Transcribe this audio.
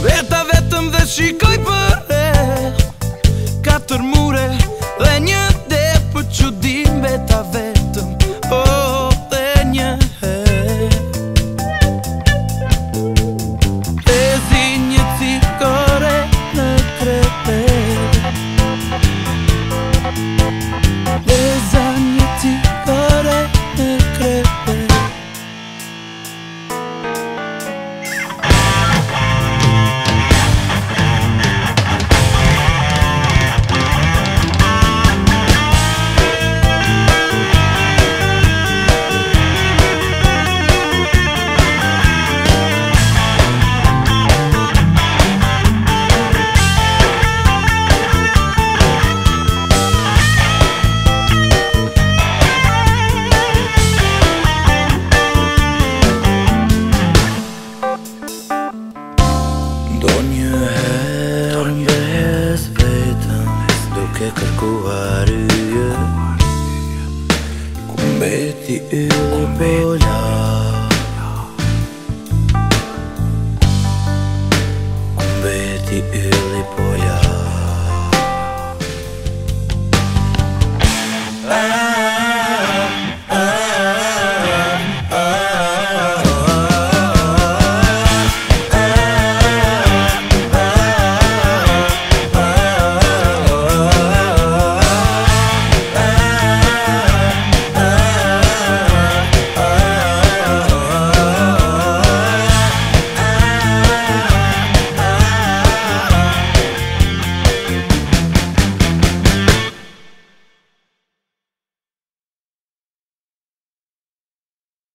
Veta vetëm dhe shikoj për e Katër mure dhe një areia Comete eu olhar.